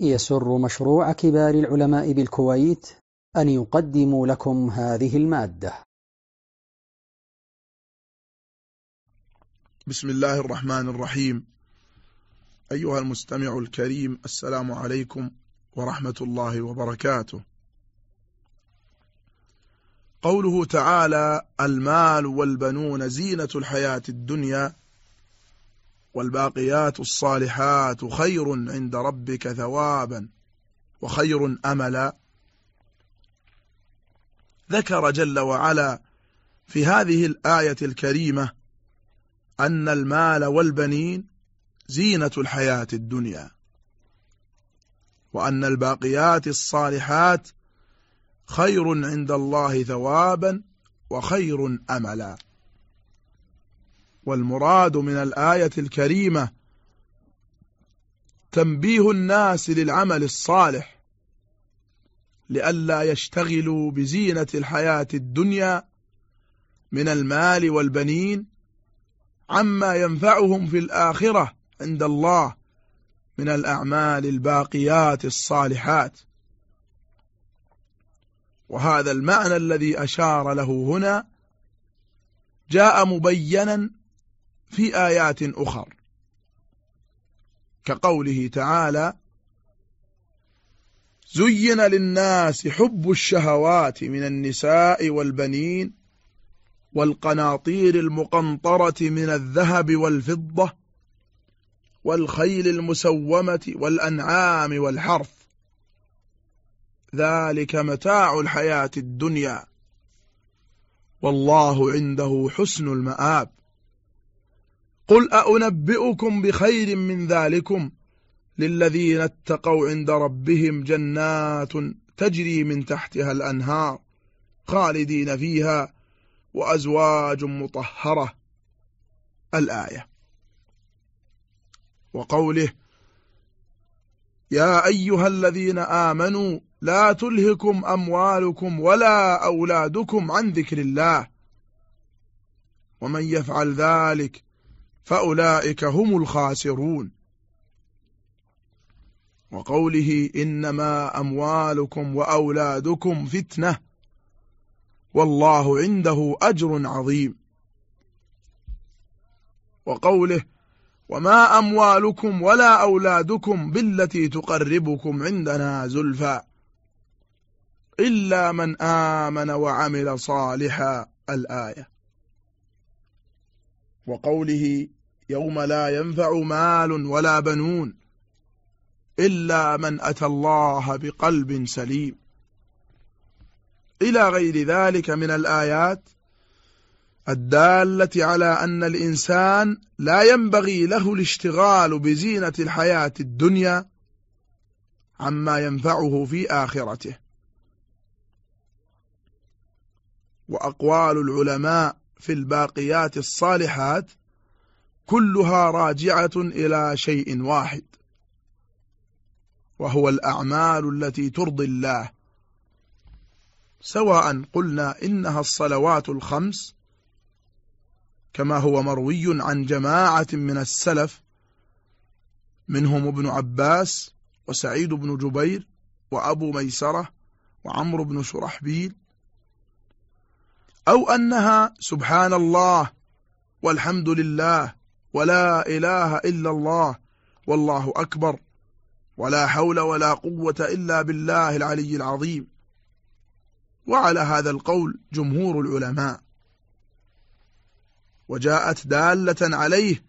يسر مشروع كبار العلماء بالكويت أن يقدم لكم هذه المادة. بسم الله الرحمن الرحيم. أيها المستمع الكريم السلام عليكم ورحمة الله وبركاته. قوله تعالى المال والبنون زينة الحياة الدنيا والباقيات الصالحات خير عند ربك ثوابا وخير أملا. ذكر جل وعلا في هذه الآية الكريمة أن المال والبنين زينة الحياة الدنيا وأن الباقيات الصالحات خير عند الله ثوابا وخير أملا. والمراد من الآية الكريمة تنبيه الناس للعمل الصالح لئلا يشتغلوا بزينة الحياة الدنيا من المال والبنين عما ينفعهم في الآخرة عند الله من الأعمال الباقيات الصالحات. وهذا المعنى الذي أشار له هنا جاء مبينا في آيات أخر. كقوله تعالى زين للناس حب الشهوات من النساء والبنين والقناطير المقنطرة من الذهب والفضة والخيل المسومة والأنعام والحرث ذلك متاع الحياة الدنيا والله عنده حسن المآب قل أنبئكم بخير من ذلكم للذين اتقوا عند ربهم جنات تجري من تحتها الأنهار خالدين فيها وأزواج مطهرة. الآية. وقوله يا أيها الذين آمنوا لا تلهكم أموالكم ولا أولادكم عن ذكر الله. ومن يفعل ذلك فأولئك هم الخاسرون. وقوله إنما أموالكم وأولادكم فتنة والله عنده أجر عظيم. وقوله وما أموالكم ولا أولادكم بالتي تقربكم عندنا زلفى إلا من آمن وعمل صالحا. الآية. وقوله يوم لا ينفع مال ولا بنون إلا من أتى الله بقلب سليم. إلى غير ذلك من الآيات الدالة على أن الإنسان لا ينبغي له الاشتغال بزينة الحياة الدنيا عما ينفعه في آخرته. وأقوال العلماء في الباقيات الصالحات كلها راجعة إلى شيء واحد وهو الأعمال التي ترضي الله. سواء قلنا إنها الصلوات الخمس كما هو مروي عن جماعة من السلف منهم ابن عباس وسعيد بن جبير وأبو ميسرة وعمرو بن شرحبيل أو أنها سبحان الله والحمد لله ولا إله إلا الله والله أكبر ولا حول ولا قوة إلا بالله العلي العظيم. وعلى هذا القول جمهور العلماء. وجاءت دالة عليه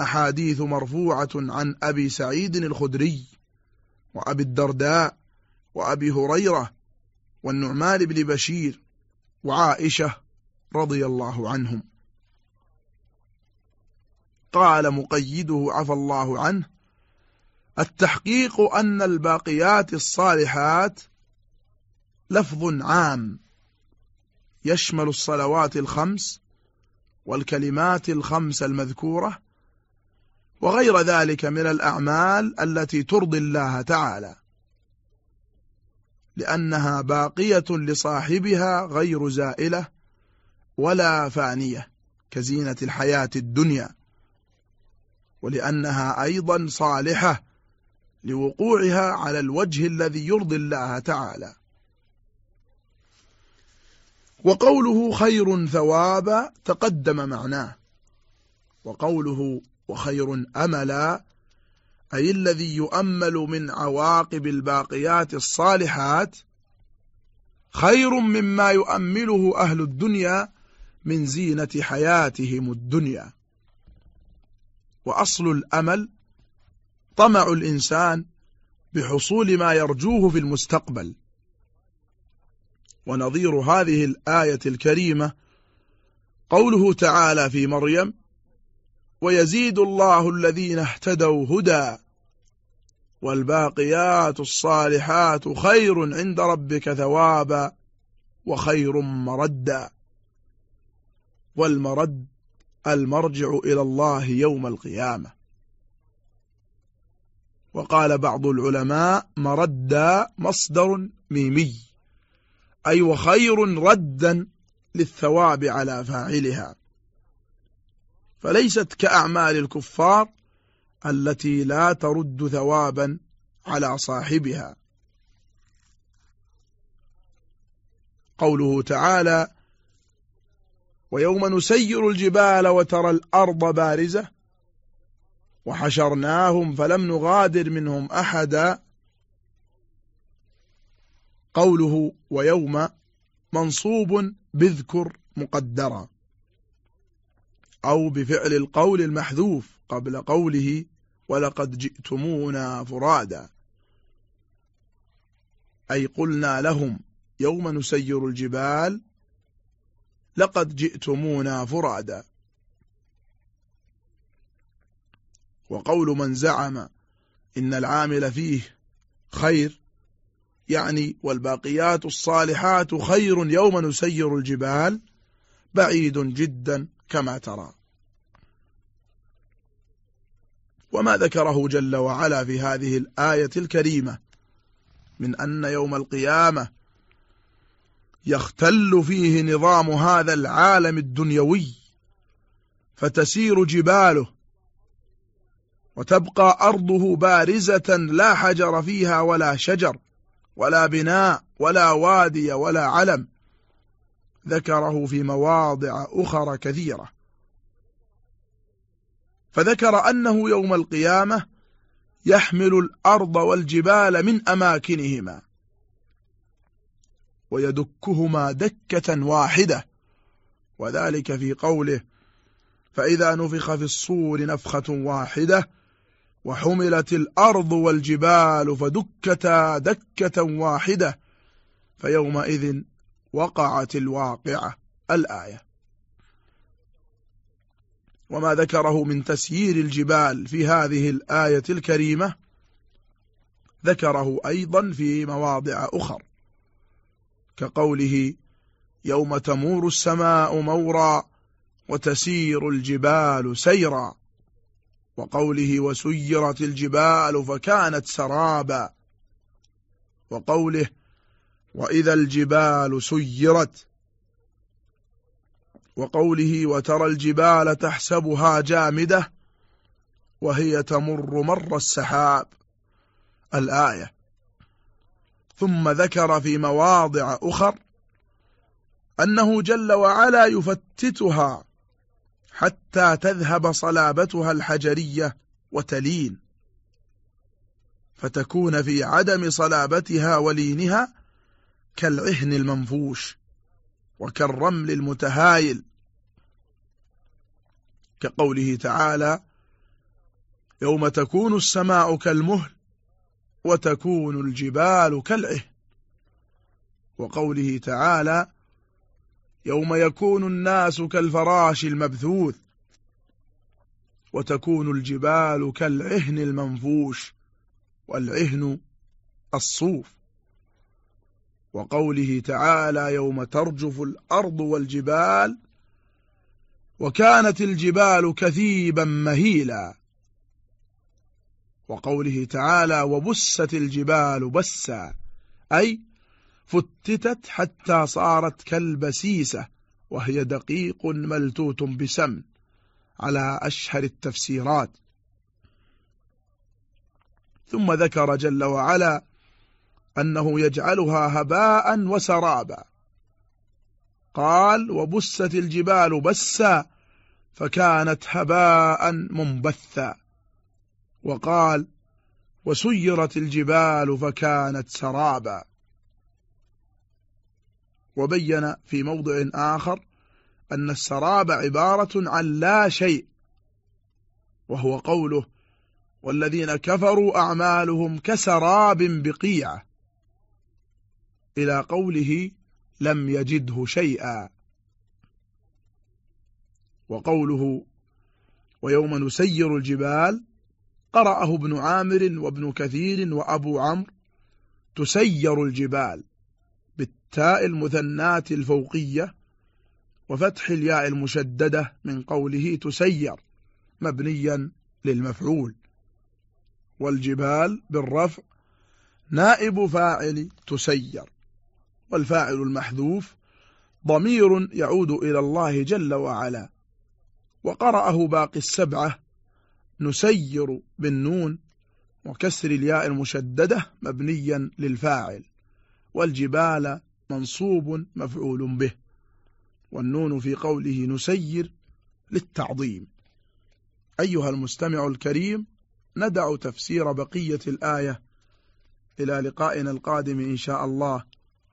أحاديث مرفوعة عن أبي سعيد الخدري وأبي الدرداء وأبي هريرة والنعمان بن بشير وعائشة رضي الله عنهم. قال مقيده عفى الله عنه التحقيق أن الباقيات الصالحات لفظ عام يشمل الصلوات الخمس والكلمات الخمس المذكورة وغير ذلك من الأعمال التي ترضي الله تعالى لأنها باقية لصاحبها غير زائلة ولا فانية كزينة الحياة الدنيا. ولأنها أيضا صالحة لوقوعها على الوجه الذي يرضي الله تعالى. وقوله خير ثوابا تقدم معناه. وقوله وخير أملا أي الذي يؤمل من عواقب الباقيات الصالحات خير مما يؤمله أهل الدنيا من زينة حياتهم الدنيا. وأصل الأمل طمع الإنسان بحصول ما يرجوه في المستقبل. ونظير هذه الآية الكريمة قوله تعالى في مريم ويزيد الله الذين اهتدوا هدى والباقيات الصالحات خير عند ربك ثوابا وخير مردا. والمرد المرجع إلى الله يوم القيامة. وقال بعض العلماء مردا مصدر ميمي أي وخير ردا للثواب على فاعلها. فليست كأعمال الكفار التي لا ترد ثوابا على صاحبها. قوله تعالى ويوم نسير الجبال وترى الأرض بارزة وحشرناهم فلم نغادر منهم أحدا. قوله ويوم منصوب بذكر مقدرا أو بفعل القول المحذوف قبل قوله ولقد جئتمونا فرادا أي قلنا لهم يوم نسير الجبال لقد جئتمونا فرادا وقول من زعم إن العامل فيه خير يعني والباقيات الصالحات خير يوم نسير الجبال بعيد جدا كما ترى. وما ذكره جل وعلا في هذه الآية الكريمة من أن يوم القيامة يختل فيه نظام هذا العالم الدنيوي فتسير جباله وتبقى أرضه بارزة لا حجر فيها ولا شجر ولا بناء ولا وادي ولا علم. ذكره في مواضع أخرى كثيرة. فذكر أنه يوم القيامة يحمل الأرض والجبال من أماكنهما. ويدكهما دكة واحدة. وذلك في قوله فإذا نفخ في الصور نفخة واحدة وحملت الأرض والجبال فدكتا دكة واحدة فيومئذ وقعت الواقعة الآية. وما ذكره من تسيير الجبال في هذه الآية الكريمة ذكره أيضا في مواضع أخر كقوله يوم تمور السماء مورا وتسير الجبال سيرا وقوله وسيرت الجبال فكانت سرابا وقوله وإذا الجبال سيرت وقوله وترى الجبال تحسبها جامدة وهي تمر مر السحاب الآية ثم ذكر في مواضع أخر أنه جل وعلا يفتتها حتى تذهب صلابتها الحجرية وتلين فتكون في عدم صلابتها ولينها كالعهن المنفوش وكالرمل المتهايل. كقوله تعالى يوم تكون السماء كالمهل وتكون الجبال كالعهن. وقوله تعالى يوم يكون الناس كالفراش المبثوث وتكون الجبال كالعهن المنفوش والعهن الصوف. وقوله تعالى يوم ترجف الأرض والجبال وكانت الجبال كثيبا مهيلا. وقوله تعالى وبست الجبال بسا أي فتتت حتى صارت كالبسيسة وهي دقيق ملتوت بسمن على أشهر التفسيرات. ثم ذكر جل وعلا أنه يجعلها هباء وسرابا. قال وبست الجبال بسا فكانت هباء منبثا. وقال وسيرت الجبال فكانت سرابا. وبين في موضع آخر أن السراب عبارة عن لا شيء وهو قوله والذين كفروا أعمالهم كسراب بقيعة إلى قوله لم يجده شيئا. وقوله ويوم نسير الجبال قرأه ابن عامر وابن كثير وأبو عمرو تسير الجبال بالتاء المثنات الفوقية وفتح الياء المشددة من قوله تسير مبنيا للمفعول. والجبال بالرفع نائب فاعل تسير والفاعل المحذوف ضمير يعود إلى الله جل وعلا. وقرأه باقي السبعة نسير بالنون وكسر الياء المشددة مبنيا للفاعل والجبال منصوب مفعول به والنون في قوله نسير للتعظيم. أيها المستمع الكريم ندع تفسير بقية الآية. إلى لقائنا القادم إن شاء الله.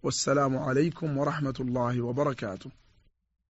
والسلام عليكم ورحمة الله وبركاته.